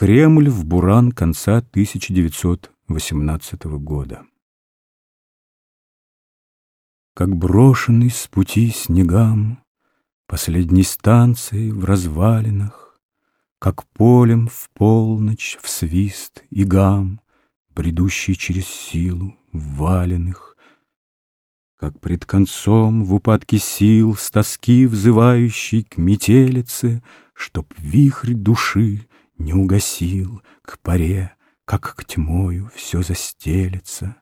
Кремль в Буран конца 1918 года. Как брошенный с пути снегам, Последней станции в развалинах, Как полем в полночь в свист и гам, Бредущий через силу валенных, Как пред концом в упадке сил С тоски взывающий к метелице, Чтоб вихрь души не угасил К паре, как к тьмою все застелится,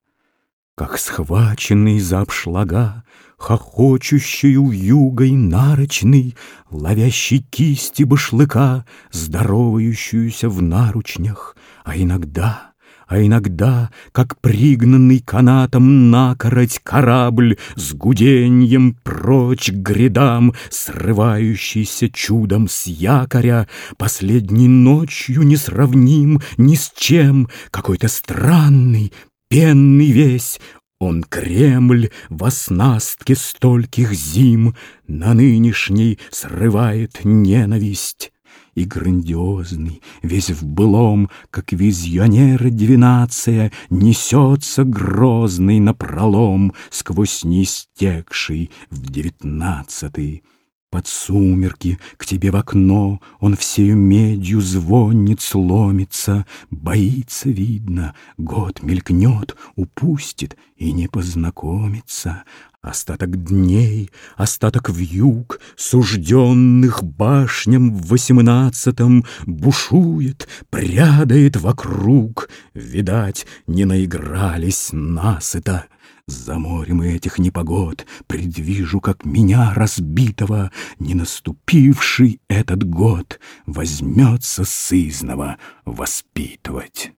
Как схваченный за обшлага, Хохочущую югой нарочный, Ловящий кисти башлыка, Здоровающуюся в наручнях, А иногда а иногда, как пригнанный канатом накороть корабль с гуденьем прочь к грядам, срывающийся чудом с якоря, последней ночью не сравним ни с чем, какой-то странный, пенный весь, он Кремль в оснастке стольких зим На нынешней срывает ненависть и грандиозный, весь в былом, как визионер двенадцая, несется грозный напролом сквозь неистекший в девятнадцатый. Под сумерки к тебе в окно Он всею медью звонит, сломится, Боится, видно, год мелькнет, упустит И не познакомится. Остаток дней, остаток вьюг, Сужденных башням в восемнадцатом, Бушует, прядает вокруг. Видать, не наигрались насыто. За морем этих непогод Предвижу, как меня разбитого, Не наступивший этот год, Возьмется сызново воспитывать.